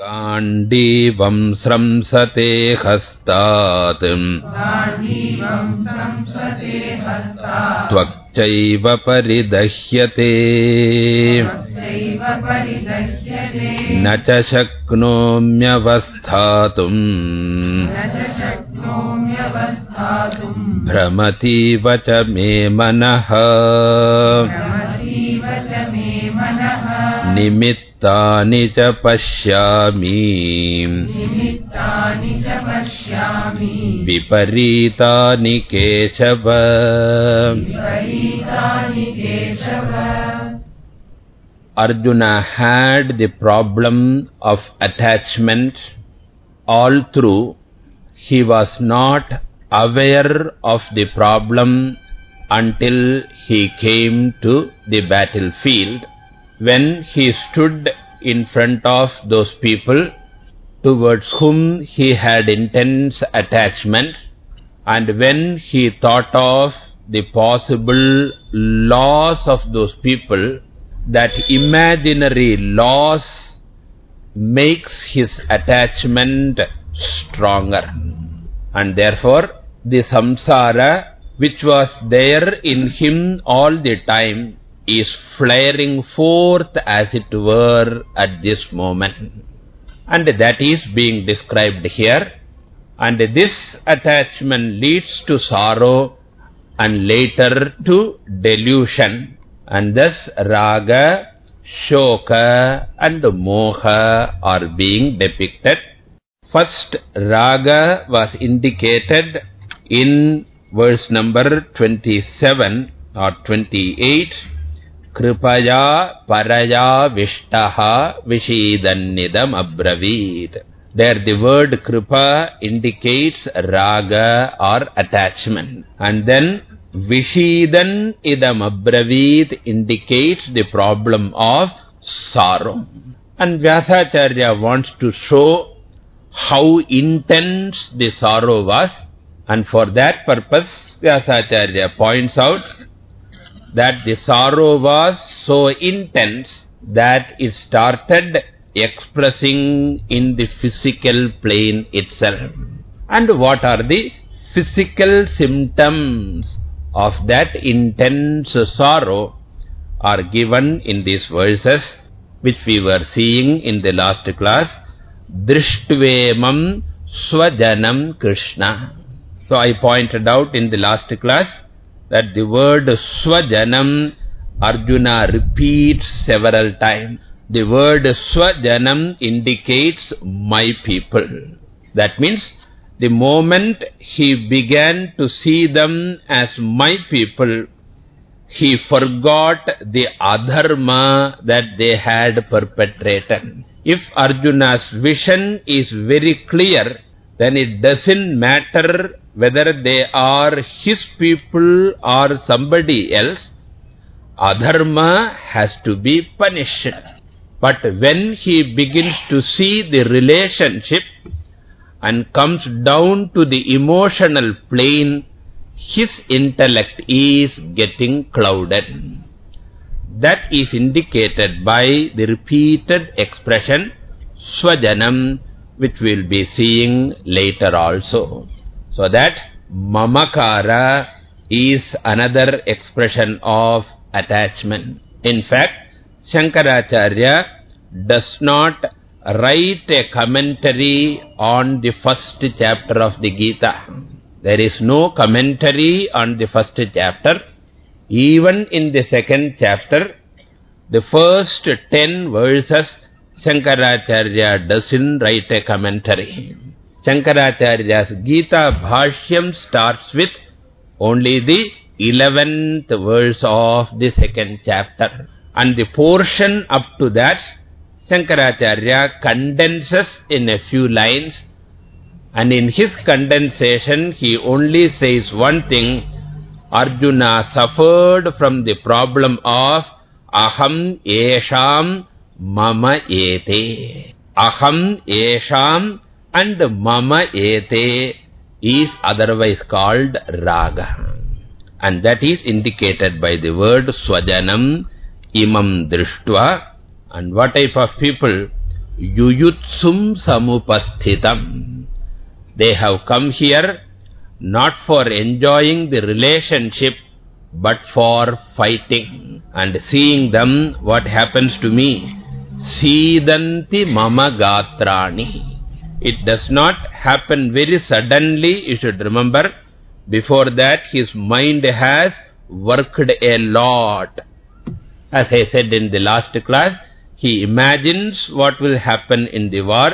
गाण्डीवं स्रंसते हस्तात्। त्वक्चैव परिदह्यते। न च शक्नोम्यवस्थातुम्। भ्रमतीव च मे मनः निमित्तानि च पश्यामि विपरीतानि Keshava Arjuna had the problem of attachment all through. He was not aware of the problem until he came to the battlefield. When he stood in front of those people towards whom he had intense attachment, and when he thought of the possible loss of those people, that imaginary loss makes his attachment stronger. And therefore, the samsara which was there in him all the time is flaring forth as it were at this moment. And that is being described here. And this attachment leads to sorrow and later to delusion. And thus raga, shoka and moha are being depicted. First raga was indicated in verse number 27 or 28. Kripaya paraya vishtaha vishidannidam abravid. There the word kripa indicates raga or attachment. And then Vishidan idam abravid indicates the problem of sorrow. And Vyasacharya wants to show how intense the sorrow was. And for that purpose, Vyasacharya points out that the sorrow was so intense that it started expressing in the physical plane itself. And what are the physical symptoms of that intense sorrow are given in these verses which we were seeing in the last class. Drishtvemam Swajanam Krishna. So I pointed out in the last class that the word Swajanam Arjuna repeats several times. The word Swajanam indicates my people. That means the moment he began to see them as my people, he forgot the adharma that they had perpetrated. If Arjuna's vision is very clear, then it doesn't matter whether they are his people or somebody else, adharma has to be punished. But when he begins to see the relationship, and comes down to the emotional plane, his intellect is getting clouded. That is indicated by the repeated expression Swajanam, which we'll be seeing later also. So that Mamakara is another expression of attachment. In fact, Shankaracharya does not write a commentary on the first chapter of the Gita. There is no commentary on the first chapter. Even in the second chapter, the first ten verses, Shankaracharya doesn't write a commentary. Shankaracharya's Gita Bhashyam starts with only the eleventh verse of the second chapter. And the portion up to that Shankaracharya condenses in a few lines and in his condensation he only says one thing Arjuna suffered from the problem of aham esham mama ete. Aham esham and mama ete is otherwise called raga. And that is indicated by the word swajanam imam drishtva and what type of people? yuyutsum samupasthitam. They have come here not for enjoying the relationship, but for fighting. And seeing them, what happens to me? Sidanti mama gatrani. It does not happen very suddenly, you should remember. Before that, his mind has worked a lot. As I said in the last class, he imagines what will happen in the war.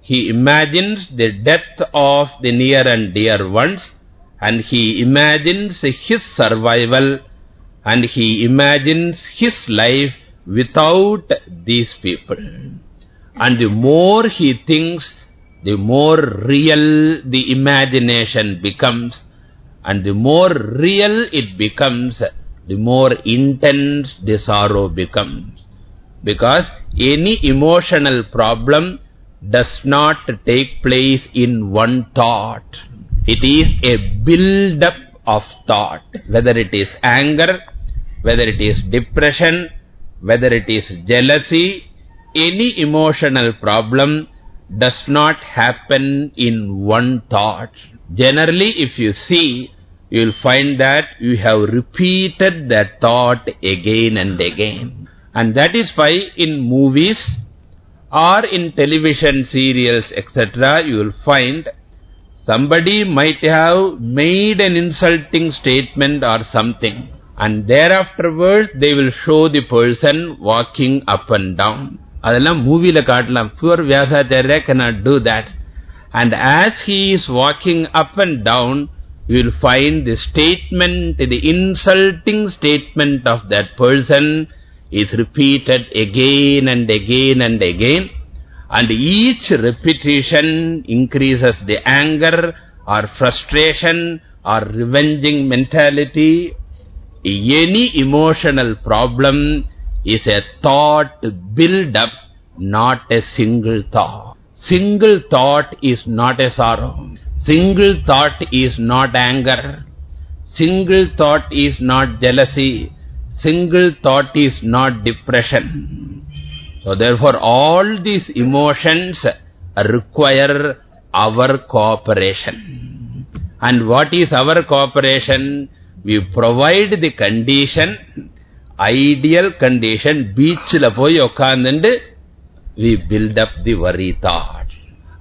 He imagines the death of the near and dear ones. And he imagines his survival. And he imagines his life without these people. And the more he thinks, the more real the imagination becomes. And the more real it becomes, the more intense the sorrow becomes. Because any emotional problem does not take place in one thought. It is a build-up of thought. Whether it is anger, whether it is depression, whether it is jealousy, any emotional problem does not happen in one thought. Generally, if you see, you will find that you have repeated that thought again and again. And that is why in movies or in television serials, etc., you will find somebody might have made an insulting statement or something and thereafterwards they will show the person walking up and down. Adalam movie la kaatlam. Poor Vyasacharya cannot do that. And as he is walking up and down, you will find the statement, the insulting statement of that person is repeated again and again and again. And each repetition increases the anger or frustration or revenging mentality any emotional problem is a thought build up, not a single thought. Single thought is not a sorrow. Single thought is not anger. Single thought is not jealousy. Single thought is not depression. So therefore all these emotions require our cooperation. And what is our cooperation? We provide the condition ideal condition beach la poi okkandண்டு we build up the worry thought.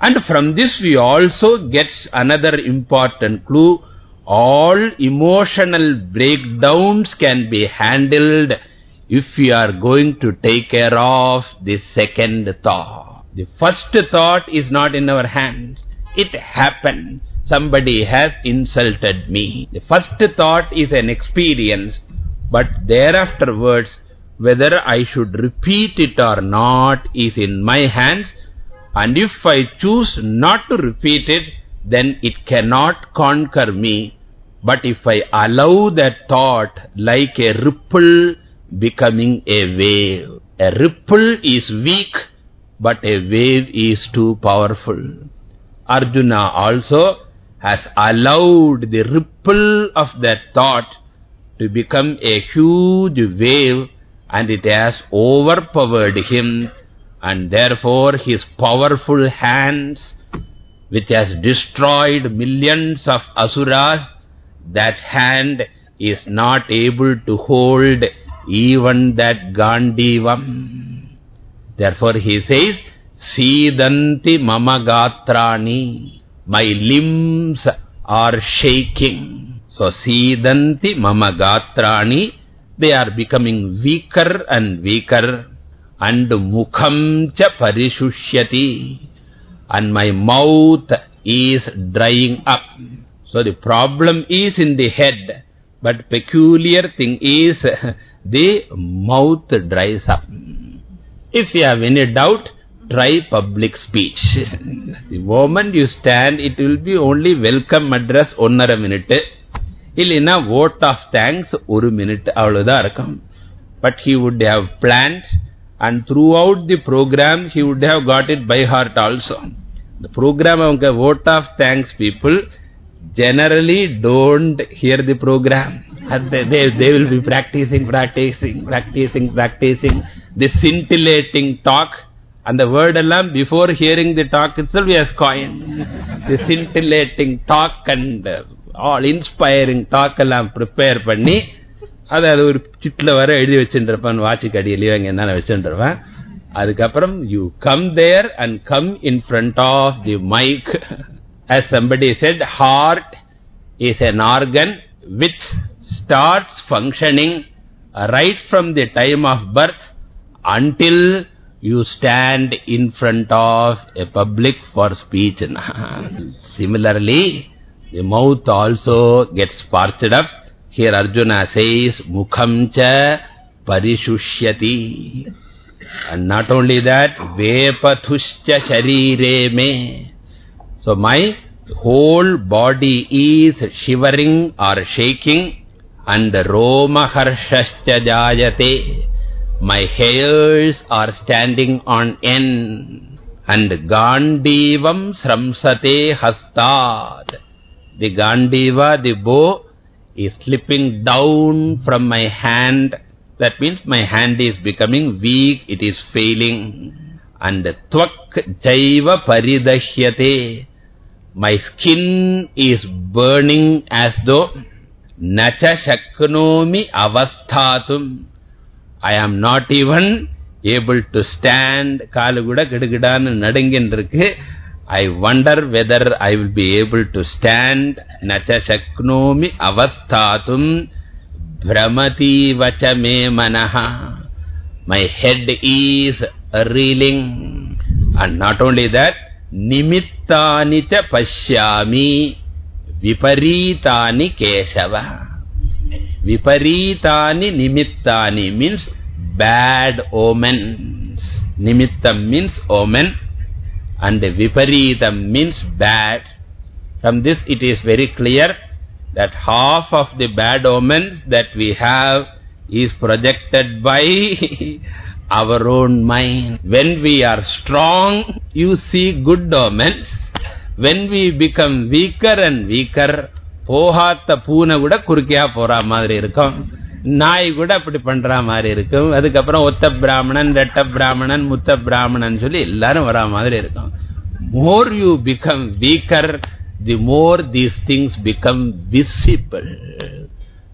And from this we also get another important clue. All emotional breakdowns can be handled if we are going to take care of the second thought. The first thought is not in our hands. It happened somebody has insulted me the first thought is an experience but thereafterwards, whether I should repeat it or not is in my hands. And if I choose not to repeat it, then it cannot conquer me. But if I allow that thought like a ripple becoming a wave, a ripple is weak, but a wave is too powerful. Arjuna also has allowed the ripple of that thought to become a huge wave and it has overpowered him and therefore his powerful hands which has destroyed millions of asuras, that hand is not able to hold even that Gandivam. Therefore he says, Sidanti mama gatrani, my limbs are shaking. So, Sidanti mama gatrani, they are becoming weaker and weaker. And mukham cha parishusyati. And my mouth is drying up. So, the problem is in the head. But peculiar thing is the mouth dries up. If you have any doubt, try public speech. the moment you stand, it will be only welcome address one a minute. இல்லைன்னா vote of thanks ஒரு minute அவ்வளவுதான் இருக்கும் but he would have planned and throughout the program he would have got it by heart also the program அவங்க vote of thanks people generally don't hear the program they, they, they will be practicing practicing practicing practicing the scintillating talk And the word alone, before hearing the talk itself, he has coined. the scintillating talk and uh, all inspiring talk எல்லாம் prepare பண்ணி அதை அது ஒரு சிட்டில் வர எழுதி வச்சுருப்பான் வாட்சிக்கு அடியிலையோ அங்கே என்ன வச்சுருப்பான் அதுக்கப்புறம் you come there and come in front of the mic as somebody said heart is an organ which starts functioning right from the time of birth until you stand in front of a public for speech. Similarly, the mouth also gets parched up. Here Arjuna says, Mukham cha parishushyati. And not only that, Vepathuscha sharire me. So my whole body is shivering or shaking and romaharshascha jayate. My hairs are standing on end and gandivam sramsate hastad. The gandiva, the bow, is slipping down from my hand. That means my hand is becoming weak, it is failing. And tvak jaiva paridahyate. My skin is burning as though nacha shaknomi avasthatum. I am not even able to stand. Kaluguda kidigidanu nadingindirukku. I wonder whether I will be able to stand. Nacha shaknomi avasthatum brahmati vacha me manaha. My head is reeling. And not only that, nimittani cha pashyami viparitani keshava. Viparitani nimittani means bad omens. Nimittam means omen and viparitam means bad. From this it is very clear that half of the bad omens that we have is projected by our own mind. When we are strong, you see good omens. When we become weaker and weaker, போகாத்த பூனை கூட குறுக்கையா போற மாதிரி இருக்கும். நாய் கூட அப்படி பண்ற மாதிரி இருக்கும். அதுக்கப்புறம் ஒத்த பிராமணன் ரெட்ட பிராமணன் முத்த பிராமணன் சொல்லி எல்லாரும் வரா மாதிரி இருக்கும். More you become weaker the more these things become visible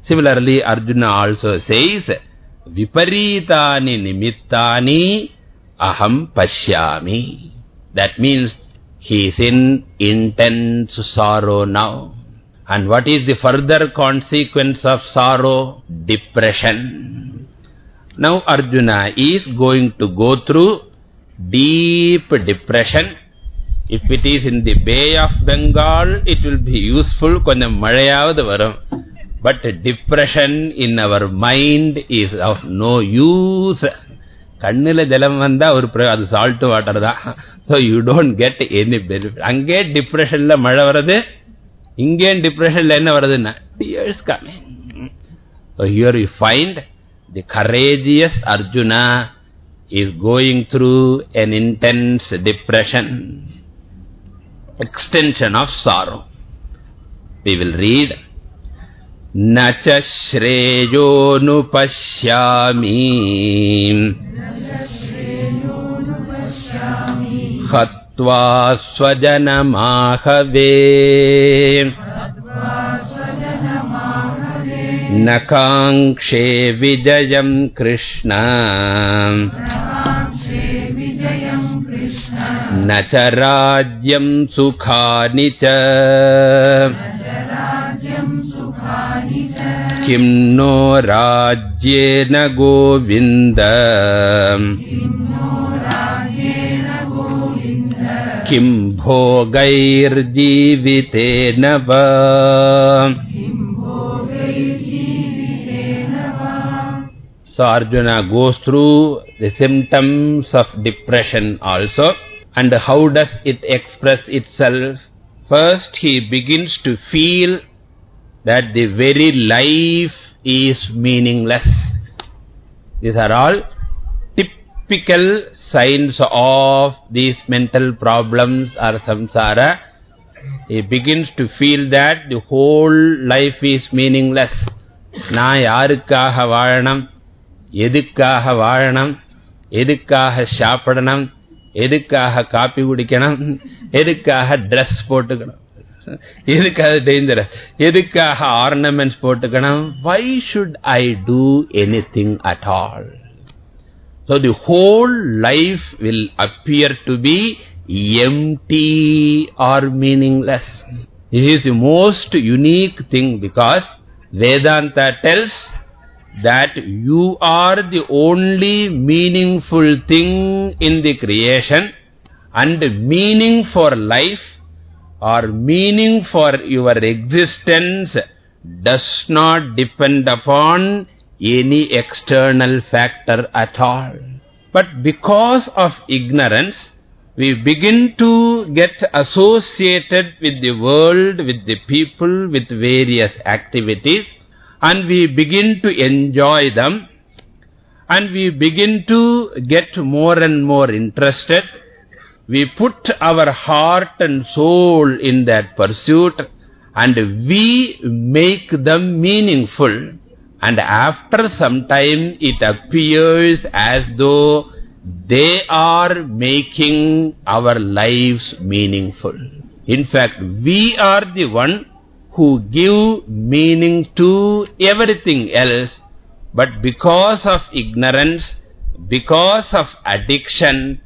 similarly Arjuna also says விபரீதானி நிமித்தானி அகம் பஷ்யாமி that means he's in intense sorrow now and what is the further consequence of sorrow? Depression. Now Arjuna is going to go through deep depression. If it is in the Bay of Bengal, it will be useful. கொஞ்சம் மழையாவது வரும். But depression in our mind is of no use. கண்ணில ஜலம் வந்தா ஒரு அது salt water தான் so you don't get any benefit அங்கே டிப்ரெஷன்ல மழை வருது இங்கே டிப்ரெஷன்ல என்ன வருதுன்னா tears coming so here you find the courageous arjuna is going through an intense depression extension of sorrow we will read nacha shreyo nupashyami हत्वा स्वजनमाहवे। न काङ्क्षे विजयम् कृष्ण। न च राज्यम् सुखानि च। किं नो राज्येन गोविन्द किं भोगैर्जीवितेन वा So Arjuna goes through the symptoms of depression also. And how does it express itself? First he begins to feel that the very life is meaningless. These are all typical signs of these mental problems or samsara. He begins to feel that the whole life is meaningless. நான் யாருக்காக வாழணும் எதுக்காக வாழணும் எதுக்காக சாப்பிடணும் எதுக்காக copy குடிக்கணும் எதுக்காக ட்ரெஸ் போட்டுக்கணும் எதுக்காக டேஞ்சரஸ் எதுக்காக ஆர்னமெண்ட்ஸ் போட்டுக்கணும் why should I do anything at all So the whole life will appear to be empty or meaningless. This is the most unique thing because Vedanta tells that you are the only meaningful thing in the creation and meaning for life or meaning for your existence does not depend upon any external factor at all. But because of ignorance, we begin to get associated with the world, with the people, with various activities, and we begin to enjoy them, and we begin to get more and more interested. We put our heart and soul in that pursuit, and we make them meaningful. And after some time, it appears as though they are making our lives meaningful. In fact, we are the one who give meaning to everything else, but because of ignorance, because of addiction,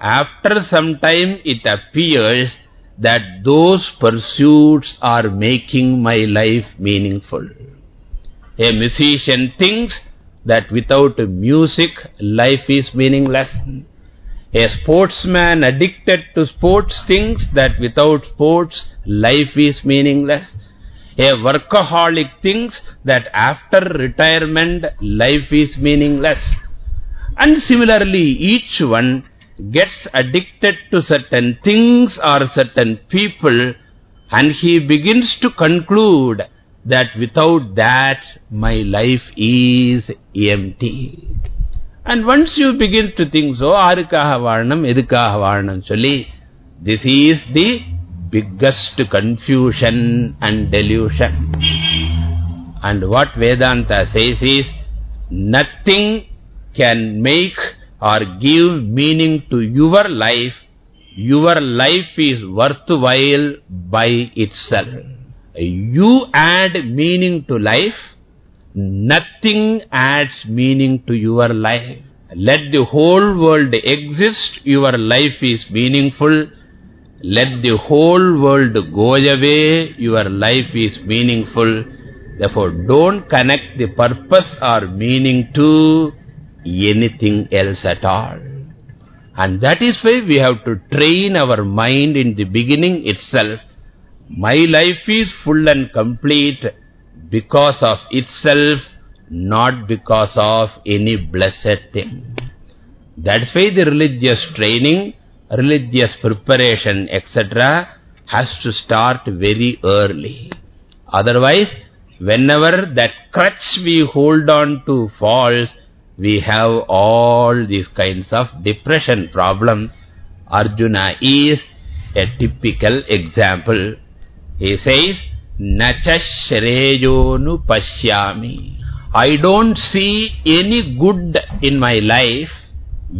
after some time it appears that those pursuits are making my life meaningful. A musician thinks that without music, life is meaningless. A sportsman addicted to sports thinks that without sports, life is meaningless. A workaholic thinks that after retirement, life is meaningless. And similarly, each one gets addicted to certain things or certain people and he begins to conclude that without that my life is empty. And once you begin to think so, arikaha varnam, edikaha varnam, chali, this is the biggest confusion and delusion. And what Vedanta says is, nothing can make or give meaning to your life. Your life is worthwhile by itself. You add meaning to life, nothing adds meaning to your life. Let the whole world exist, your life is meaningful. Let the whole world go away, your life is meaningful. Therefore, don't connect the purpose or meaning to anything else at all. And that is why we have to train our mind in the beginning itself. My life is full and complete because of itself, not because of any blessed thing. That's why the religious training, religious preparation, etc. has to start very early. Otherwise, whenever that crutch we hold on to falls, we have all these kinds of depression problem. Arjuna is a typical example. He says, Nacha shreyonu pashyami. I don't see any good in my life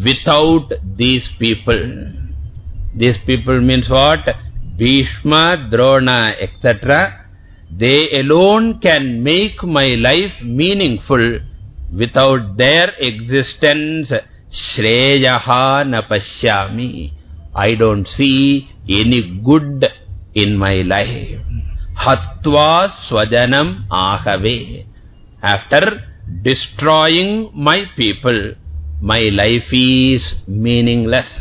without these people. These people means what? Bhishma, Drona, etc. They alone can make my life meaningful. Without their existence, Shreyaha napashyami. I don't see any good in my life. Hatva swajanam ahave. After destroying my people, my life is meaningless.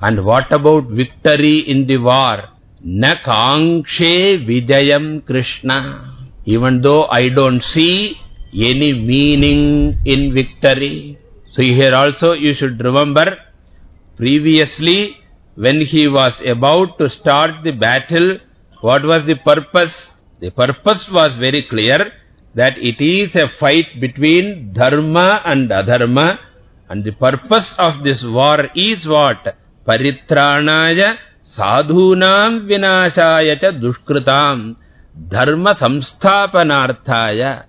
And what about victory in the war? Na kangshe vidayam Krishna. Even though I don't see any meaning in victory. So here also you should remember, previously when he was about to start the battle, what was the purpose? The purpose was very clear that it is a fight between dharma and adharma. And the purpose of this war is what? Paritranaya sadhunam vinashaya cha dharma samsthapanarthaya.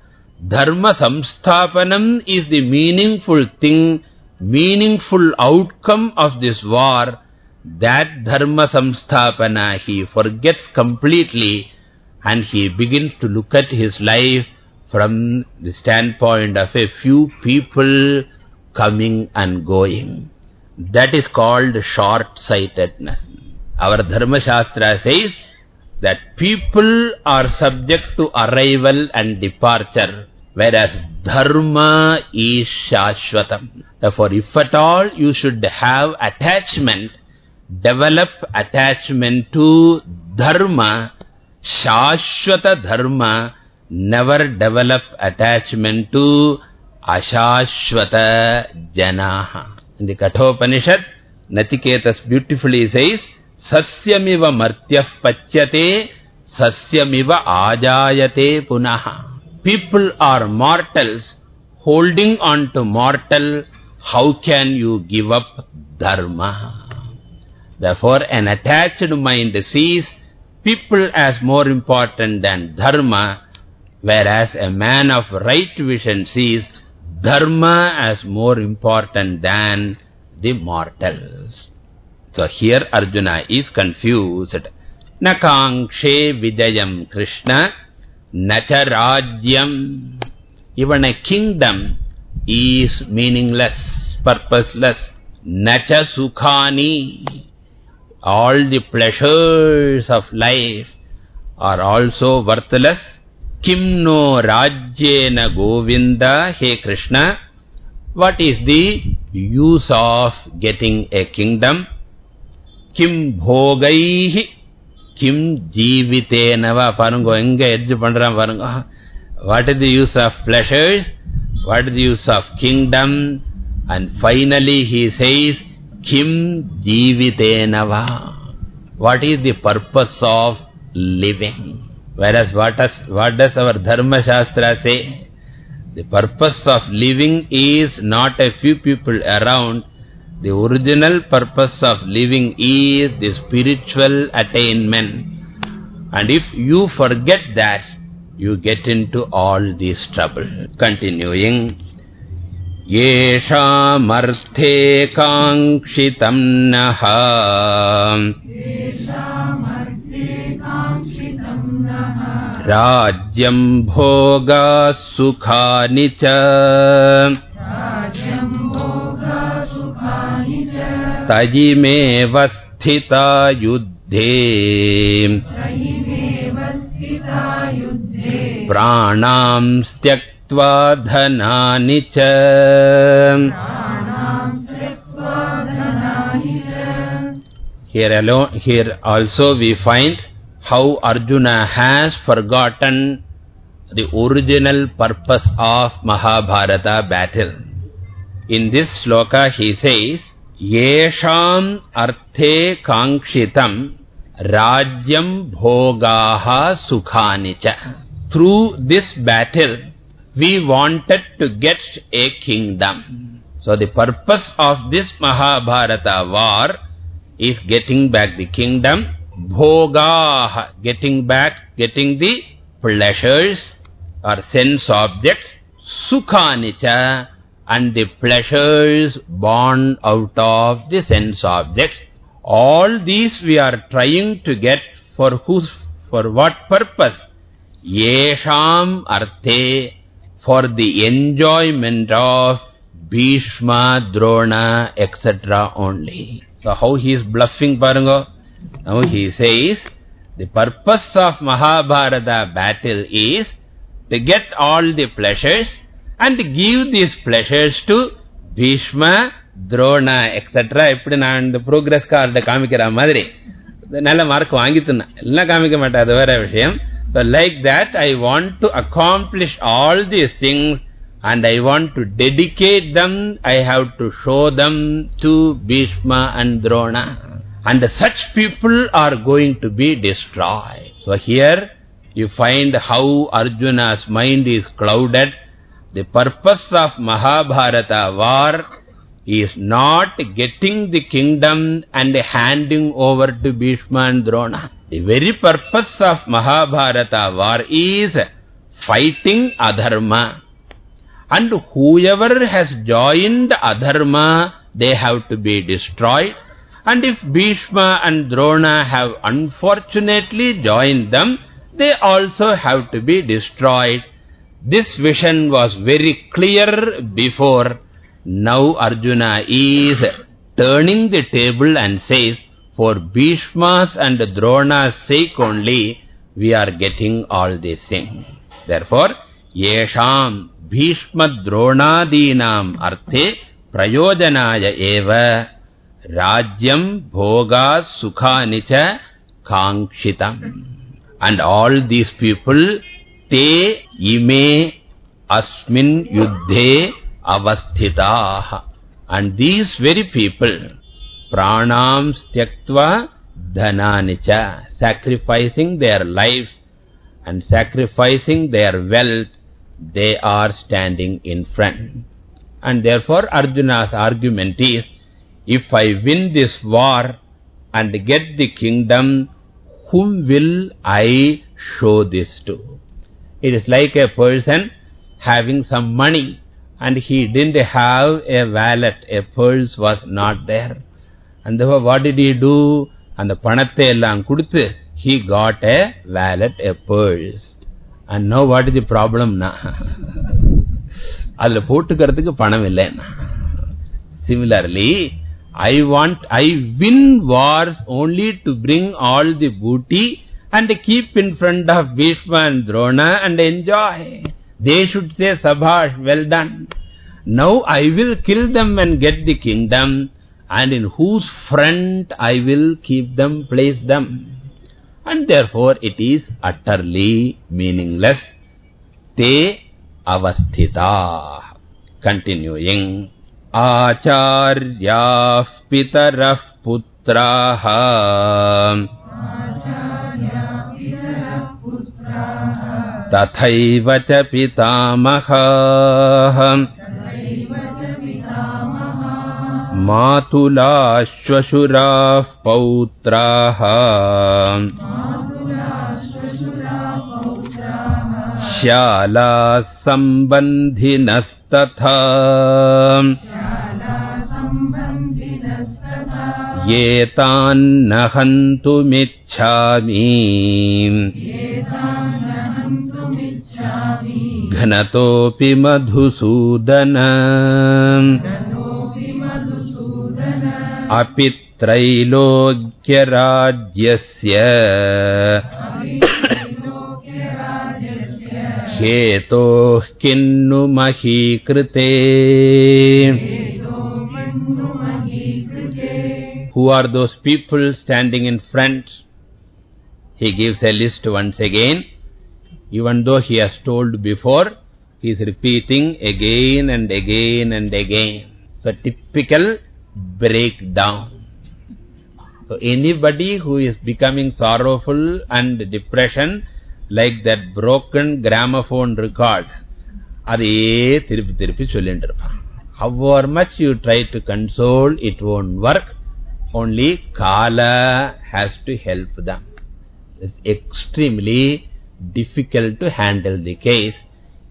Dharma samsthapanam is the meaningful thing meaningful outcome of this war, that dharma samsthapana he forgets completely and he begins to look at his life from the standpoint of a few people coming and going. That is called short-sightedness. Our Dharma Shastra says that people are subject to arrival and departure, whereas Dharma is Shashvatam. Therefore, if at all you should have attachment, develop attachment to Dharma, Shashvata Dharma, never develop attachment to Ashashvata Janaha. In the Kathopanishad, Nachiketas beautifully says, Sasyamiva martyah pachyate, sasyamiva ajayate punaha. People are mortals, holding on to mortal, how can you give up dharma? Therefore, an attached mind sees people as more important than dharma, whereas a man of right vision sees dharma as more important than the mortals. So here Arjuna is confused. Na kankshe vijayam Krishna, nacha rajyam. Even a kingdom is meaningless, purposeless. Nacha sukhani. All the pleasures of life are also worthless. Kim no rajyena govinda, he Krishna. What is the use of getting a kingdom? Kim bhogaihi, kim jivitenava. Parungo, enga edge pandram parungo. What is the use of pleasures? What is the use of kingdom? And finally he says, kim jivitenava. What is the purpose of living? Whereas what does, what does our Dharma Shastra say? The purpose of living is not a few people around. The original purpose of living is the spiritual attainment. And if you forget that, you get into all this trouble. Continuing. येषामर्थे काङ्क्षितम् नः राज्यम् भोगा सुखानि च तयिमेव स्थिता युद्धे प्राणाम् त्यक्त्वा धनानि च Here alone, here also we find how Arjuna has forgotten the original purpose of Mahabharata battle. In this sloka he says, Yesham arthe kangshitam rajyam bhogaha sukhanicha. Through this battle, we wanted to get a kingdom. So the purpose of this Mahabharata war is getting back the kingdom, bhogaha, getting back, getting the pleasures or sense objects, sukhanicha, and the pleasures born out of the sense objects. All these we are trying to get for whose, for what purpose? Yesham arthe, for the enjoyment of Bhishma, Drona, etc. only. So how he is bluffing, Parango? Now he says, the purpose of Mahabharata battle is to get all the pleasures and give these pleasures to Bhishma, Drona, etc. இப்படி நான் இந்த progress கார்டை காமிக்கிற மாதிரி நல்ல mark வாங்கித்துனா எல்லாம் காமிக்க மாட்டேன் அது வேற விஷயம் so like that I want to accomplish all these things and I want to dedicate them, I have to show them to Bhishma and Drona. And such people are going to be destroyed. So here you find how Arjuna's mind is clouded. The purpose of Mahabharata war is not getting the kingdom and handing over to Bhishma and Drona. The very purpose of Mahabharata war is fighting adharma. And whoever has joined adharma, they have to be destroyed. And if Bhishma and Drona have unfortunately joined them, they also have to be destroyed. This vision was very clear before. Now Arjuna is turning the table and says, for Bhishma's and Drona's sake only, we are getting all these things. Therefore, yesham Bhishma Dronadinam arthe prayojanaya eva rajyam bhoga sukhanicha kangshitam. And all these people, te ime asmin yuddhe avasthitaha. And these very people, pranam styaktva dhananicha, sacrificing their lives and sacrificing their wealth, they are standing in front. And therefore Arjuna's argument is, if I win this war and get the kingdom, whom will I show this to? It is like a person having some money and he didn't have a wallet, a purse was not there. And therefore what did he do? And the panatte ellam kuduthu, he got a wallet, a purse. And now what is the problem na? அதில் போட்டுக்கிறதுக்கு பணம் இல்லைன்னா Similarly, I want, I win wars only to bring all the booty and keep in front of Bhishma and Drona and enjoy. They should say, Sabhash, well done. Now I will kill them and get the kingdom, and in whose front I will keep them, place them. And therefore it is utterly meaningless. Te avasthita. Continuing. Acharyah pitarah putraha. तथैव च पितामहाः मातुलाश्वशुराः पौत्राः। श्यालासम्बन्धिनस्तथा। ये तान्नहन्तुमिच्छामि घ्नतोऽपि मधुसूदन। अपि त्रैलोक्यराज्यस्य हेतोः किन्नु महीकृते Who are those people standing in front? He gives a list once again. Even though he has told before, he is repeating again and again and again. So, typical breakdown. So, anybody who is becoming sorrowful and depression, like that broken gramophone record. However much you try to console, it won't work. Only Kala has to help them. It's extremely difficult to handle the case.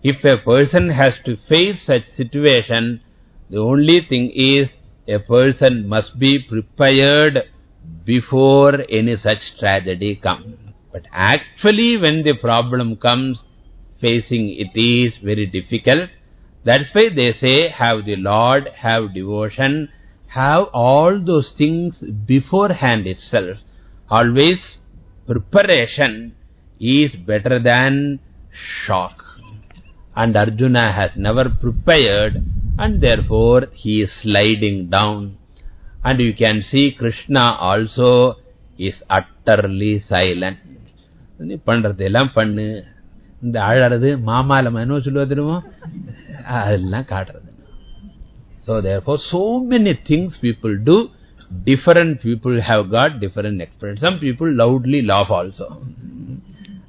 If a person has to face such situation, the only thing is a person must be prepared before any such tragedy comes. But actually when the problem comes, facing it is very difficult. That's why they say, have the Lord, have devotion, have all those things beforehand itself. Always preparation is better than shock. And Arjuna has never prepared and therefore he is sliding down. And you can see Krishna also is utterly silent. நீ பண்றதெல்லாம் பண்ணு இந்த அழறது மாமாலம் என்ன சொல்லுவது தெரியுமோ அதெல்லாம் காட்டுறது So therefore so many things people do different people have got different experience. Some people loudly laugh also.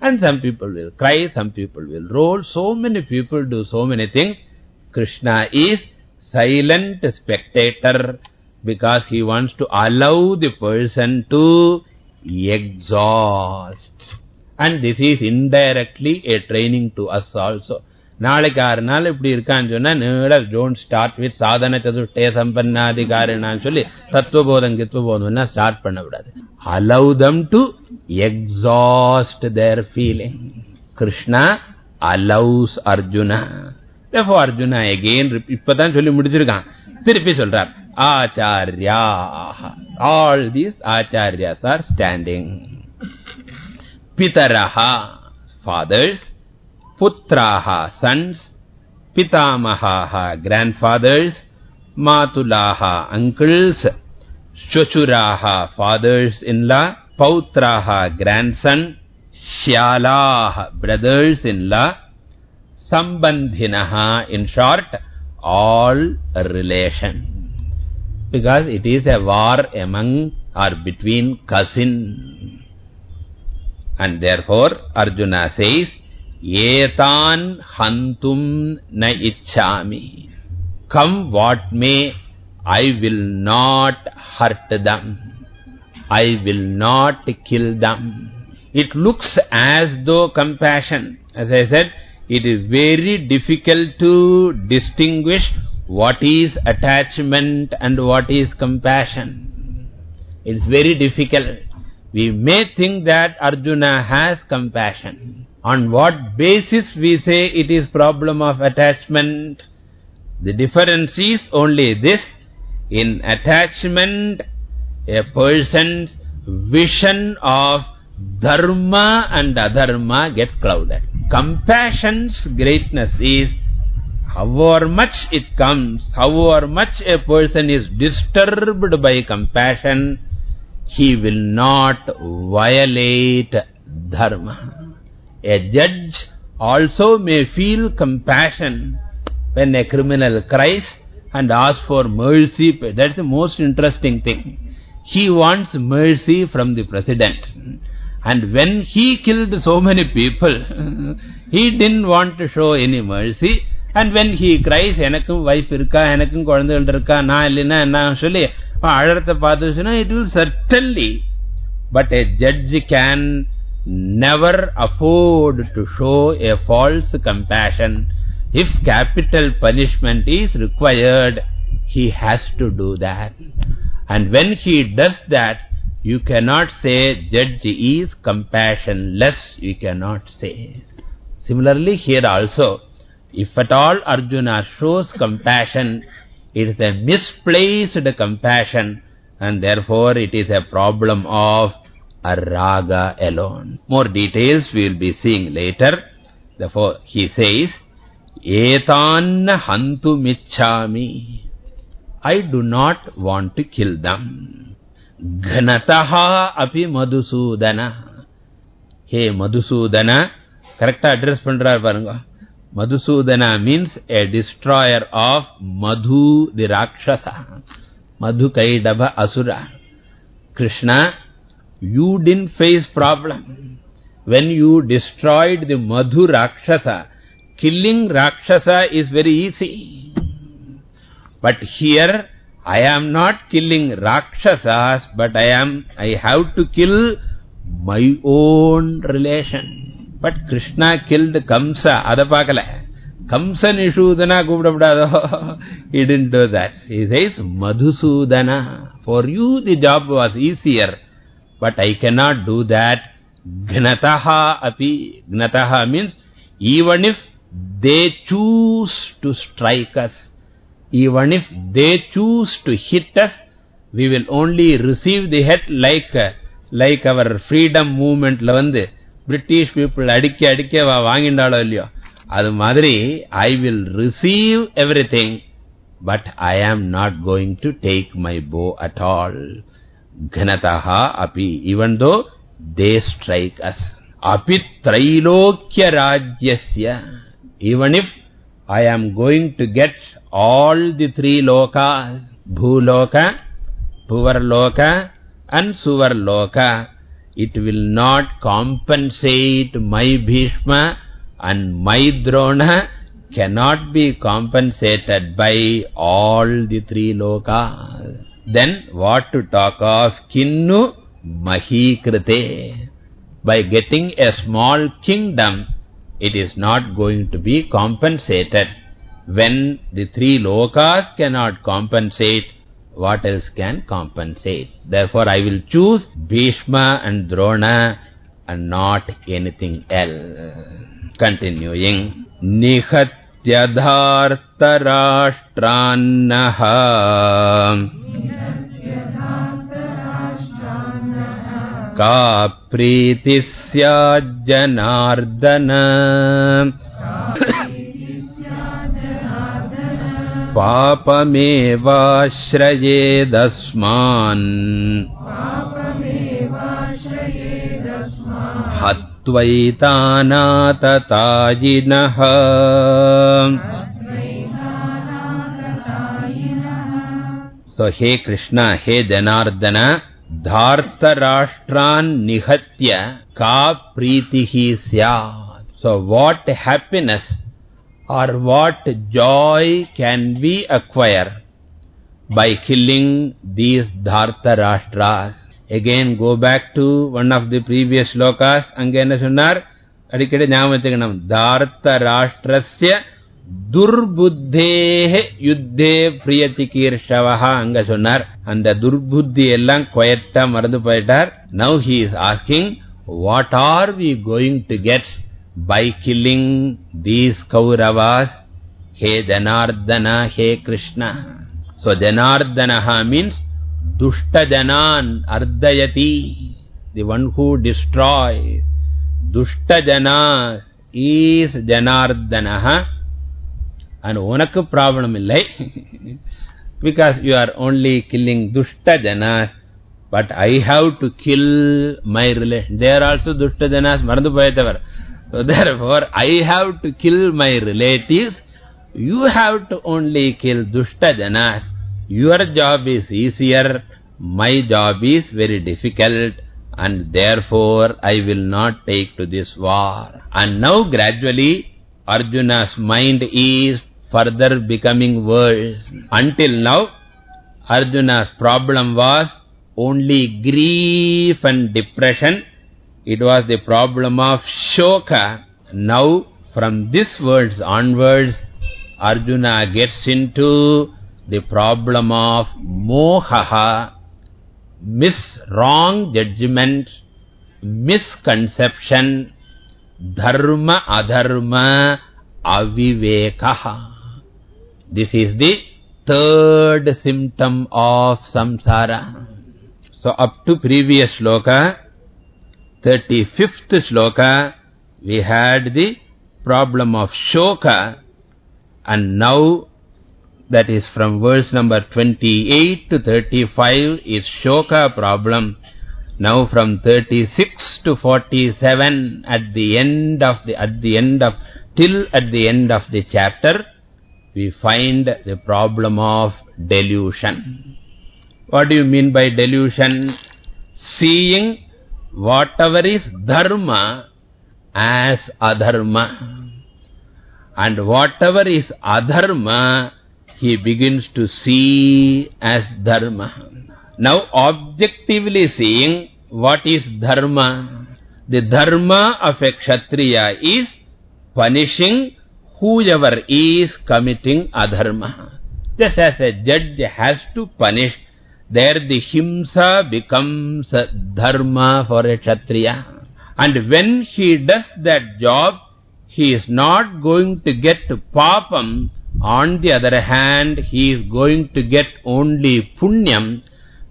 And some people will cry, some people will roll. So many people do so many things. Krishna is silent spectator because he wants to allow the person to exhaust. And this is indirectly a training to us also. நாளைக்கு ஆறு நாள் இப்படி இருக்கான்னு சொன்னா நீட don't start with சாதன சதுஷ்டய சம்பன்னாதிகாரினான்னு சொல்லி தத்துவபோதம் கித்துவபோதம்னா ஸ்டார்ட் பண்ணக்கூடாது allow them to exhaust their feeling Krishna allows Arjuna Therefore Arjuna again, இப்பதான் சொல்லி முடிச்சிருக்கான் திருப்பி சொல்றார் Acharya all these acharyas are standing pitaraha fathers putraha sons pitamahaha grandfathers matulaha uncles shochuraha fathers-in-law pautraha grandson shyalaha brothers-in-law sambandhinaha in short all relation. Because it is a war among or between cousin. And therefore Arjuna says etan hantum na ichhami come what may I will not hurt them. I will not kill them. It looks as though compassion. As I said it is very difficult to distinguish what is attachment and what is compassion. It is very difficult. We may think that Arjuna has compassion. On what basis we say it is problem of attachment? The difference is only this. In attachment, a person's vision of dharma and adharma gets clouded. Compassion's greatness is however much it comes, however much a person is disturbed by compassion, he will not violate dharma. A judge also may feel compassion when a criminal cries and asks for mercy. That's the most interesting thing. He wants mercy from the president. And when he killed so many people, he didn't want to show any mercy. And when he cries, எனக்கும் wife இருக்கா, எனக்கும் குழந்தைகள் இருக்கா, நான் இல்லைன்னா என்ன சொல்லி, அழறத்தை பார்த்து சொன்னா, it will certainly. But a judge can never afford to show a false compassion. If capital punishment is required, he has to do that. And when he does that, you cannot say judge is compassionless. You cannot say. Similarly, here also, if at all Arjuna shows compassion, it is a misplaced compassion and therefore it is a problem of a raga alone. More details we will be seeing later. Therefore, he says, Etanna hantu michami. I do not want to kill them. Ghanataha api madhusudana. Hey Madhusudana, correct address pandrar parunga. Madhusudana means a destroyer of Madhu the Rakshasa. Madhu Kaidabha Asura. Krishna, you didn't face problem. When you destroyed the Madhu Rakshasa, killing Rakshasa is very easy. But here, I am not killing Rakshasas, but I am, I have to kill my own relation. But Krishna killed Kamsa, adapakala. Kamsa Nishudana Guptabdado. he didn't do that. He says, Madhusudana. For you the job was easier, but I cannot do that. Gnataha api. Gnataha means, even if they choose to strike us, even if they choose to hit us, we will only receive the hit like, like our freedom movement la the British people adikki adikki vaangindalo illiyo. Adu madri, I will receive everything, but I am not going to take my bow at all. Ghanataha api, even though they strike us. Api trailokya rajyasya, even if I am going to get all the three lokas bhuloka bhuvarloka and suvarloka it will not compensate my Bhishma and my Drona cannot be compensated by all the three lokas. Then what to talk of Kinnu Mahikrite. By getting a small kingdom, it is not going to be compensated. When the three lokas cannot compensate, what else can compensate? Therefore, I will choose Bhishma and Drona and not anything else. Continuing. Nihatyadhartarashtraannaha का प्रीतिः स्याज्जनार्दन पापमेवाश्रयेदस्मान्। हत्वैतानाततायिनः। So, hey Krishna, hey Janardana, dhartarashtran nihatya ka pritihi syat so what happiness or what joy can we acquire by killing these dhartarashtras. Again, go back to one of the previous shlokas. Angena Sunnar, Adikade Nyamachakana, Dhartarashtrasya வச்சுக்கணும் யுத்தே பிரியதி கீர்ஷவஹா அங்க சொன்னார். அந்த துர்புத்தி எல்லாம் குயட்டா மறந்து போயிட்டார். Now he is asking what are we going to get by killing these Kauravas hey Janardana hey Krishna so janardanaha means dushta janan ardayati the one who destroys. Dushta janas is janardanaha and unaku problem illai because you are only killing dushta janas but i have to kill my relation they are also dushta janas marandu poyatavar so therefore i have to kill my relatives. You have to only kill dushta janas your job is easier. My job is very difficult. And therefore I will not take to this war. And now gradually Arjuna's mind is further becoming worse. Until now, Arjuna's problem was only grief and depression. It was the problem of shoka. Now, from this words onwards, Arjuna gets into the problem of mohaha, miss wrong judgment, misconception, dharma adharma avivekaha. This is the third symptom of samsara. So up to previous shloka, 35th shloka, we had the problem of shoka and now that is from verse number 28 to 35 is shoka problem. Now from 36 to 47 at the end of the, at the end of, till at the end of the chapter, we find the problem of delusion. What do you mean by delusion? Seeing whatever is dharma as adharma. And whatever is adharma, he begins to see as dharma. Now, objectively seeing what is dharma, the dharma of a kshatriya is punishing whoever is committing adharma. Just as a judge has to punish, there the himsa becomes dharma for a kshatriya. And when he does that job, he is not going to get papam. On the other hand, he is going to get only punyam.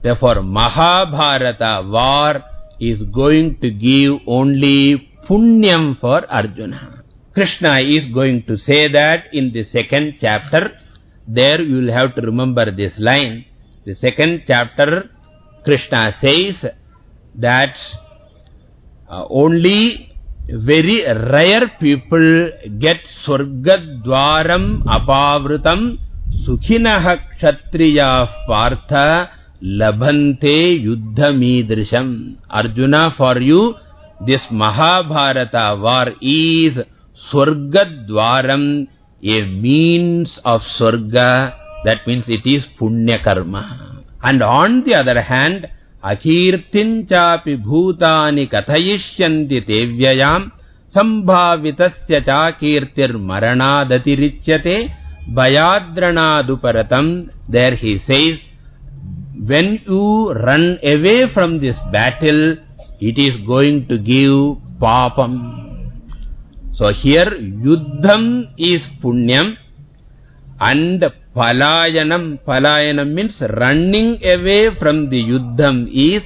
Therefore, Mahabharata war is going to give only punyam for Arjuna. Krishna is going to say that in the second chapter. There you will have to remember this line. The second chapter, Krishna says that uh, only very rare people get Swargadwaram apavrutam Sukhinaha kshatriya partha labhante yuddhamidrisham. Arjuna, for you, this Mahabharata war is Swargadwaram, a means of Swarga. That means it is Punya karma. And on the other hand, Akirtinchapi bhutani kathayishyanti tevyayam sambhavitasya cha kirtir maranadatirichyate bayadranaduparatam. There he says, when you run away from this battle, it is going to give papam. So here, yuddham is punyam and palayanam, palayanam means running away from the yuddham is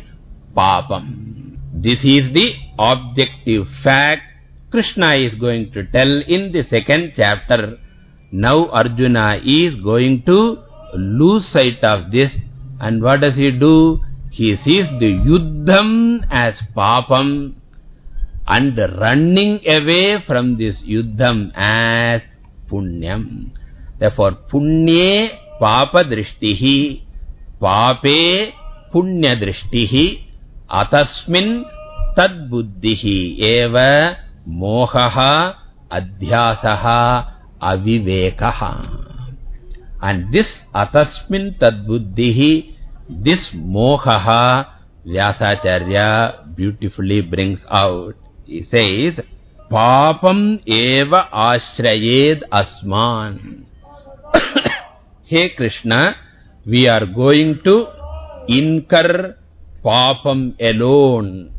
papam. This is the objective fact Krishna is going to tell in the second chapter. Now Arjuna is going to lose sight of this and what does he do? He sees the yuddham as papam and running away from this yuddham as punyam. Therefore, punye papa drishtihi, pape punya drishtihi, atasmin tad buddhihi eva mohaha adhyasaha avivekaha. And this atasmin tad buddhihi, this mohaha, Vyasacharya beautifully brings out. He says, Papam eva ashrayed asman. hey Krishna, we are going to incur papam alone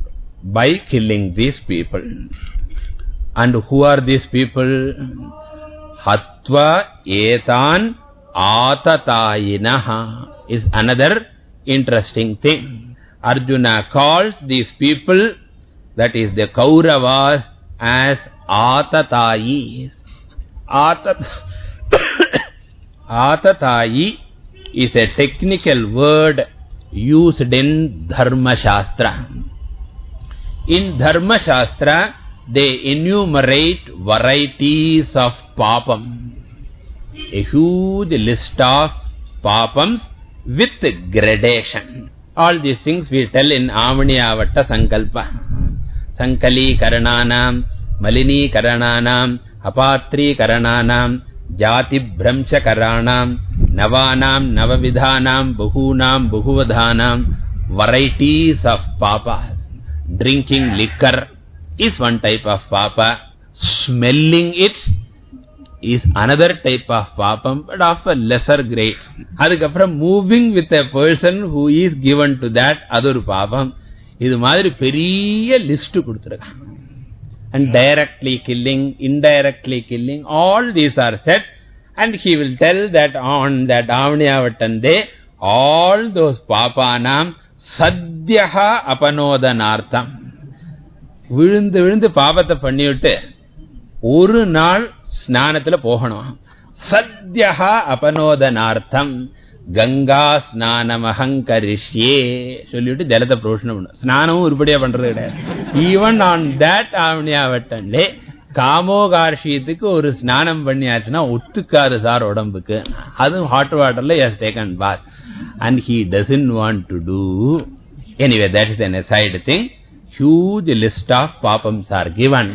by killing these people. And who are these people? Hatva etan atatayinaha is another interesting thing. Arjuna calls these people, that is the Kauravas, as atatayis. Atat Atatayi is a technical word used in Dharma Shastra. In Dharma Shastra, they enumerate varieties of papam. A huge list of papams with gradation. All these things we tell in Avaniyavatta Sankalpa. Sankali Karananam, Malini Karananam, Apatri Karananam, Jati Brahmcha Karanam, Navanam, Navavidhanam, varieties of papas. Drinking liquor is one type of papa. Smelling it is another type of papam, but of a lesser grade. Adukapram moving with a person who is given to that other papam, இது மாதிரி பெரிய list கொடுத்திருக்காங்க and directly killing, indirectly killing, all these are said. And he will tell that on that Avniyavatande, all those papanam sadhyaha apanodanartham. விழுந்து விழுந்து பாபத்தை பண்ணிவிட்டு ஒரு நாள் ஸ்நானத்துல போகணும் சத்யா அபனோதனார்த்தம் கங்கா ஸ்நானம் அகங்கரிஷ்யே சொல்லிவிட்டு ஜலத்தை புரோஷனம் பண்ணும் ஸ்நானமும் உருப்படியா பண்றது கிடையாது. ஈவன் ஆன் தேட் ஆவணியாவட்டன்லே காமோகார்ஷியத்துக்கு ஒரு ஸ்நானம் பண்ணியாச்சுன்னா ஒத்துக்காது சார் உடம்புக்கு. அதுவும் ஹாட் வாட்டர்ல as taken bath and he doesn't want to do anyway that is an aside thing. Huge list of papams are given.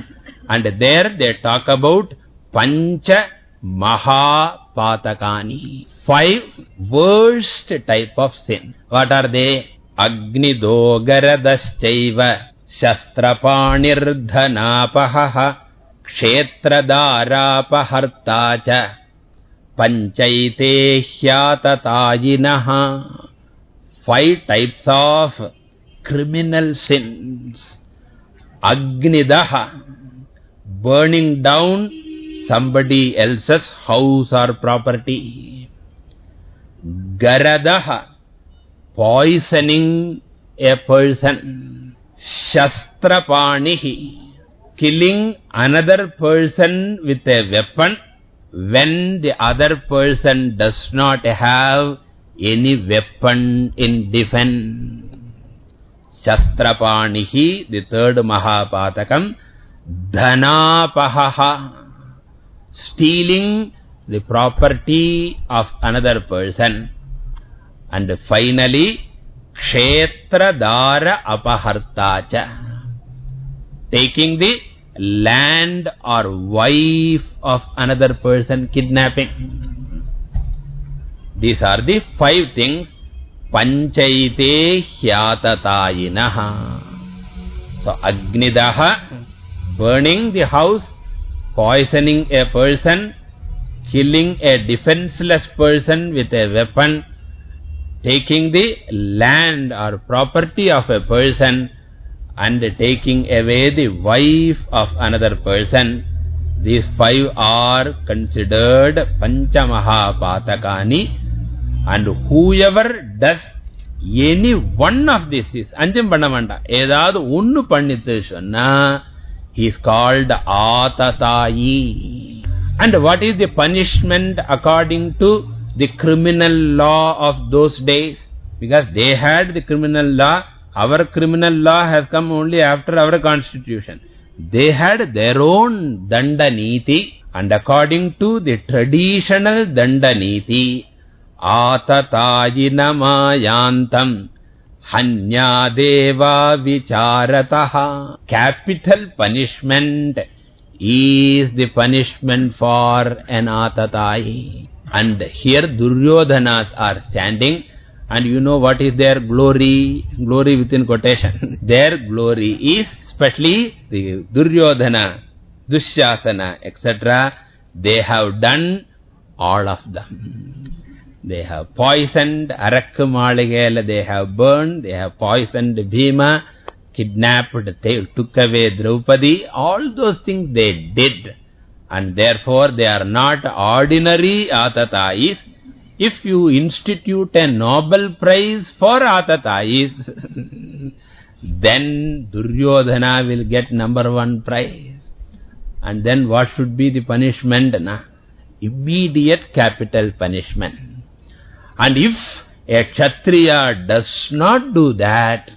And there they talk about pancha worst type of sin. What are they? agni dogaradashchaiva shastrapanirdhanapaha kshetradarapaharta cha panchaite hyatatayinaha five types of criminal sins. Agnidaha, burning down somebody else's house or property. Garadaha, poisoning a person. Shastrapanihi, killing another person with a weapon when the other person does not have any weapon in defense. Shastrapanihi, the third Mahapatakam, Dhanapahaha, stealing the property of another person. And finally, Kshetradara Apahartacha, taking the land or wife of another person, kidnapping. These are the five things Panchaite hyatatayinaha. So, Agnidaha, burning the house, poisoning a person, killing a defenseless person with a weapon, taking the land or property of a person and taking away the wife of another person. These five are considered Panchamaha Patakani and whoever does any one of these is Pandamanda. Edadu unnu pannithu he is called Atatayi. And what is the punishment according to the criminal law of those days? Because they had the criminal law. Our criminal law has come only after our constitution. They had their own Dandaniti. And according to the traditional Dandaniti, Atatayinamayantam हन्यादेवा विचारतः। Capital punishment is the punishment for an आततायी and here Duryodhanas are standing and you know what is their glory glory with in quotation their glory is especially the Duryodhana Dushasana etcetera they have done all of them They have poisoned Arakku they have burned, they have poisoned Bhima, kidnapped, they took away Draupadi. All those things they did. And therefore they are not ordinary Atatais. If you institute a Nobel Prize for Atatais, then Duryodhana will get number one prize. And then what should be the punishment? Na? Immediate capital punishment. And if a Kshatriya does not do that,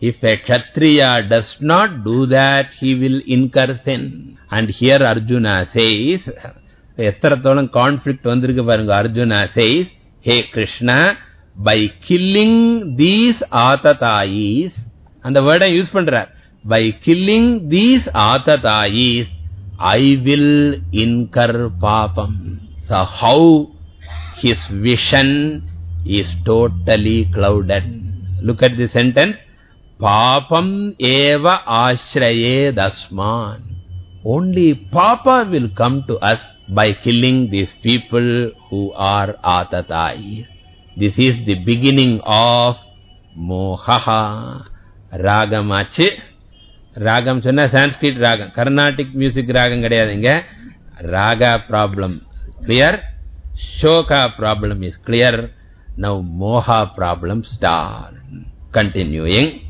if a Kshatriya does not do that, he will incur sin. And here Arjuna says, Yathratholam conflict vandhirukku parangu Arjuna says, Hey Krishna, by killing these Atatayis, and the word I use for by killing these Atatayis, I will incur papam. So how his vision is totally clouded. Look at the sentence. Papam eva ashraye dasman. Only Papa will come to us by killing these people who are atatai. This is the beginning of mohaha. Ragamachi. Ragam சொன்ன Sanskrit ragam. Carnatic music ragam கிடையாதுங்க. Raga problem. Clear? Shoka problem is clear. Now moha problem start. Continuing.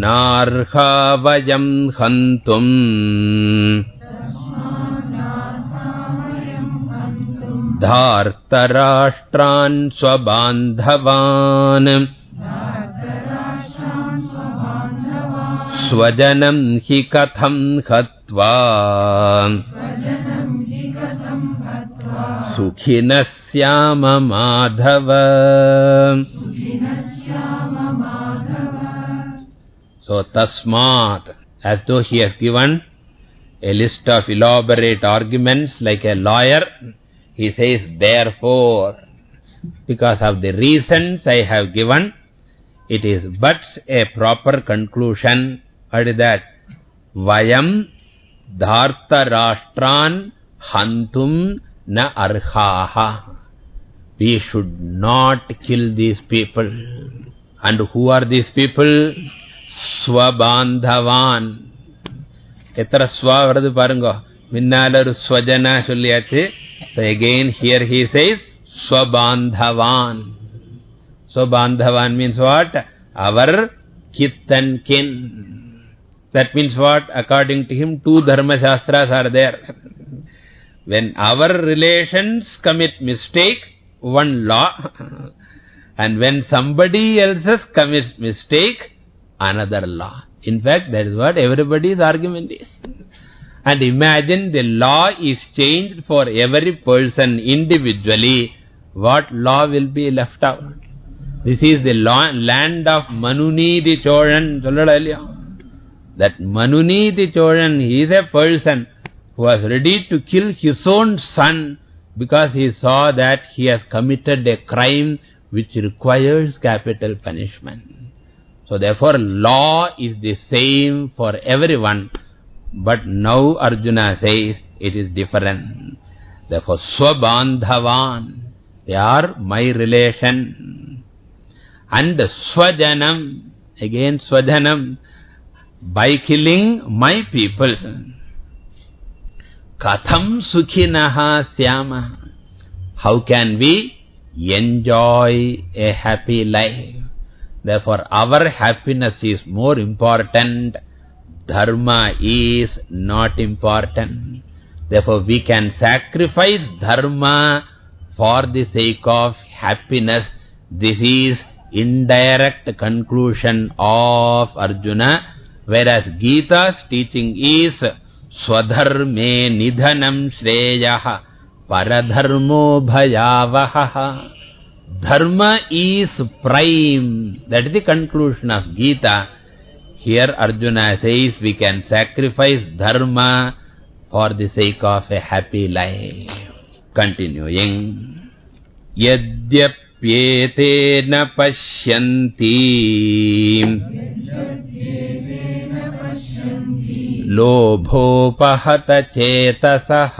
Narha vayam hantum. धार्तराष्ट्रान् स्वबान्धवान् स्वजनं हि कथं हत्वा सुखिनस्याम Madhav So tasmat, as though he has given a list of elaborate arguments like a lawyer, he says, therefore, because of the reasons I have given, it is but a proper conclusion. Is that? Vayam dhartarashtran hantum na arhaha. We should not kill these people. And who are these people? Swabandhavan. Ethara swa varadhu. Minnalaru swajana. So again here he says Swabandhavan. Swabandhavan means what? Our kith and kin. That means what? According to him, two Dharma Shastras are there when our relations commit mistake, one law. and when somebody else's commits mistake, another law. In fact, that is what everybody's argument is. And imagine the law is changed for every person individually. What law will be left out? This is the law, land of Manuneethi Cholan. That Manuneethi Cholan, he is a person was ready to kill his own son because he saw that he has committed a crime which requires capital punishment. So therefore law is the same for everyone. But now Arjuna says it is different. Therefore Swabandhavan, they are my relation. And Swajanam, again Swajanam, by killing my people. Katham Sukhinaha Syama. How can we enjoy a happy life? Therefore, our happiness is more important. Dharma is not important. Therefore, we can sacrifice dharma for the sake of happiness. This is indirect conclusion of Arjuna. Whereas Gita's teaching is Swadharme nidhanam shreyaha paradharmo bhayavaha. Dharma is prime. That is the conclusion of Gita. Here Arjuna says we can sacrifice dharma for the sake of a happy life. Continuing. Yadyapyetena pashyanti लोभोपहत चेतसः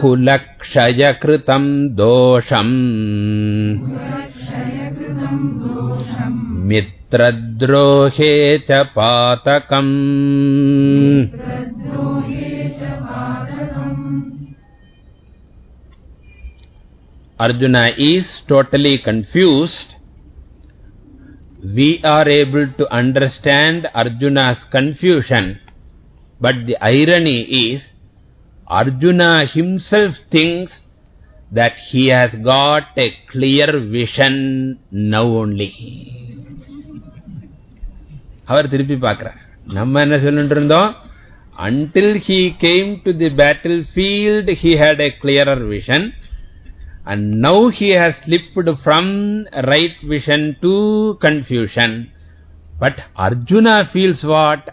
कुलक्षयकृतम् दोषम् मित्रद्रोहे च पातकम् Arjuna is totally confused. We are able to understand Arjuna's confusion. But the irony is, Arjuna himself thinks that he has got a clear vision now only. அவர் திருப்பி பார்க்கிறார் நம்ம என்ன சொல்லிட்டு இருந்தோம் until he came to the battlefield he had a clearer vision and now he has slipped from right vision to confusion but arjuna feels what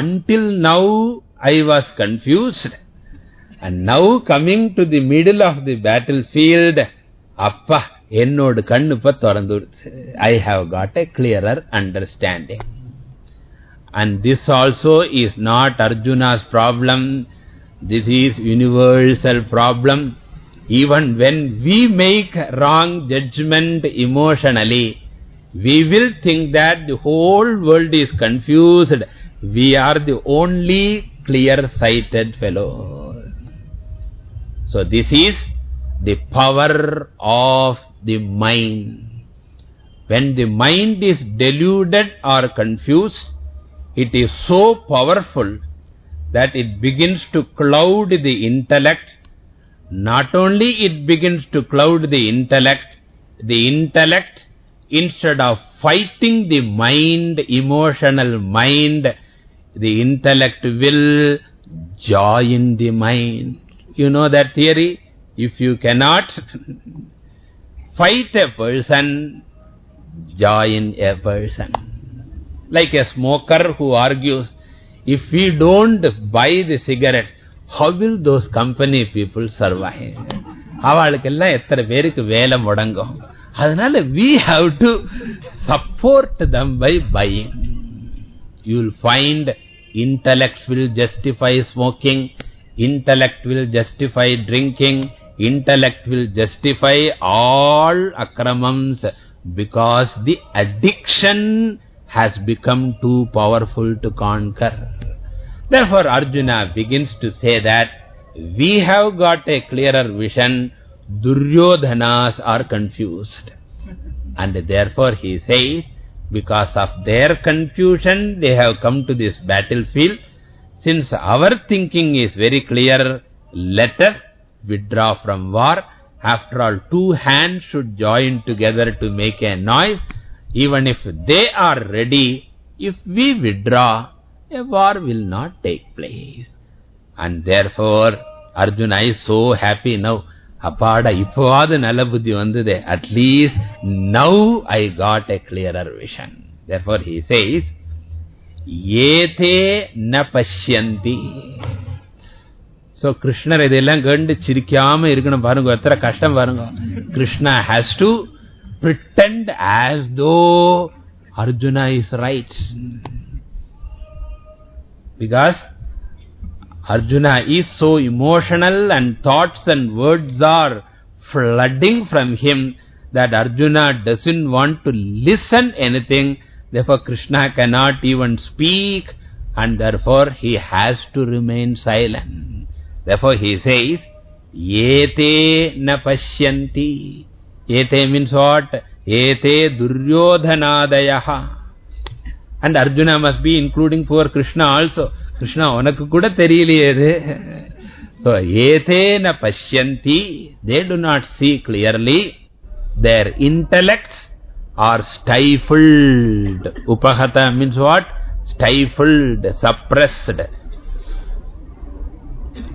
until now i was confused and now coming to the middle of the battlefield, appa, என்னோடு கண்ணு இப்ப திறந்துடுச்சு. I have got a clearer understanding. And this also is not Arjuna's problem. This is universal problem. Even when we make wrong judgment emotionally, we will think that the whole world is confused. We are the only clear-sighted fellow. So this is the power of the mind. When the mind is deluded or confused, it is so powerful that it begins to cloud the intellect. Not only it begins to cloud the intellect, the intellect, instead of fighting the mind, emotional mind, the intellect will join the mind. You know that theory? If you cannot fight a person, join a person. Like a smoker who argues, if we don't buy the cigarettes, how will those company people survive? அவளுக்கெல்லாம் எத்தனை பேருக்கு வேலை முடங்கும் அதனால we have to support them by buying you will find intellect will justify smoking intellect will justify drinking, intellect will justify all akramams because the addiction has become too powerful to conquer. Therefore, Arjuna begins to say that we have got a clearer vision, Duryodhanas are confused. And therefore he says, because of their confusion, they have come to this battlefield. Since our thinking is very clear, let us withdraw from war. After all, two hands should join together to make a noise. Even if they are ready, if we withdraw, a war will not take place. And therefore, Arjuna is so happy now. Apada, ippavadu nalabuddhi vandude. at least now I got a clearer vision. Therefore he says, Yete na பஷ்யந்தி So Krishna இதெல்லாம் கண்டு சிரிக்காம இருக்கணும் பாருங்க எத்தனை கஷ்டம் பாருங்க Krishna has to pretend as though Arjuna is right. Because Arjuna is so emotional and thoughts and words are flooding from him that Arjuna doesn't want to listen anything. Therefore Krishna cannot even speak and therefore he has to remain silent. Therefore he says, Yete na pashyanti. Yete means what? Yete duryodhanadayaha. And Arjuna must be including poor Krishna also. Krishna onakku kuda theriyaliyede. So, yete na pashyanti. They do not see clearly. Their intellects are stifled. Upahata means what? Stifled, suppressed.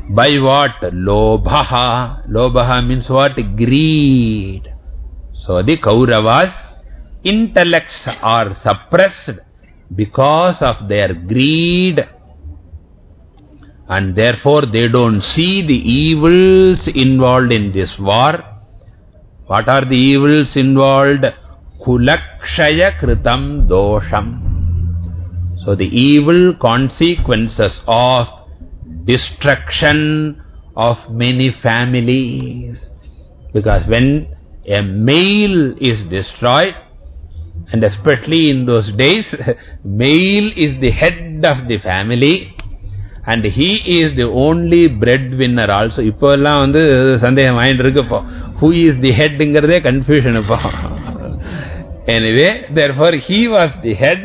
By what? Lobhaha. Lobhaha means what? Greed. So the Kauravas, intellects are suppressed because of their greed and therefore they don't see the evils involved in this war. What are the evils involved? Kulakshaya kritam dosham. So the evil consequences of destruction of many families. Because when a male is destroyed, and especially in those days, male is the head of the family, and he is the only breadwinner also. இப்போல்லாம் வந்து சந்தேகம் வாங்கிட்டு இருக்கு இப்போ who is the head ங்கிறதே confusion இப்போ anyway therefore he was the head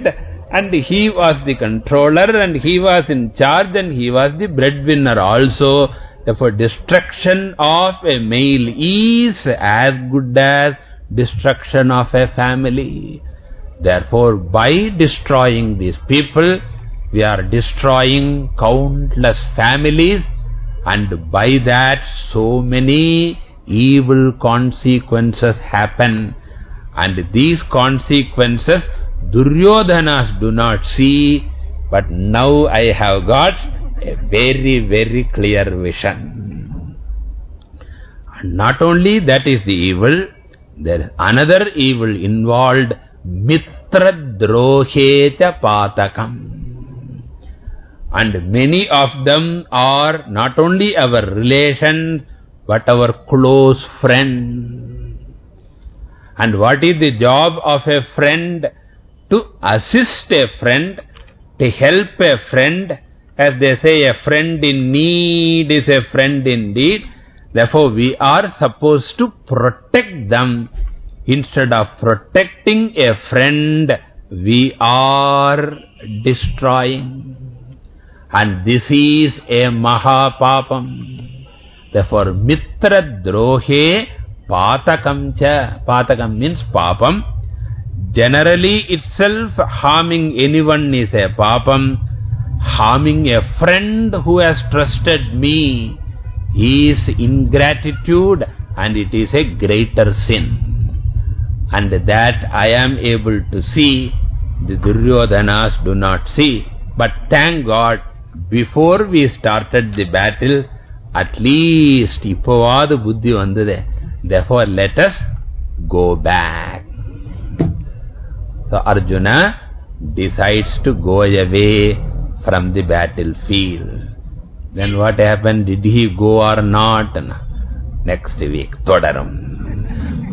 and he was the controller and he was in charge and he was the breadwinner also therefore destruction of a male is as good as destruction of a family therefore by destroying these people we are destroying countless families and by that so many evil consequences happen. And these consequences Duryodhanas do not see but now I have got a very very clear vision. And not only that is the evil there is another evil involved mitra drohecha patakam and many of them are not only our relations, but our close friend. And what is the job of a friend? To assist a friend, to help a friend. As they say, a friend in need is a friend indeed. Therefore, we are supposed to protect them. Instead of protecting a friend, we are destroying. And this is a Mahapapam. Therefore, Mitra Drohe Patakam. Patakam means Papam. Generally itself harming anyone is a Papam. Harming a friend who has trusted me is ingratitude and it is a greater sin. And that I am able to see, the Duryodhanas do not see. But thank God, before we started the battle, at least ippavadu buddhi vandade. Therefore, let us go back. So Arjuna decides to go away from the battlefield. Then what happened? Did he go or not? Next week, Todaram.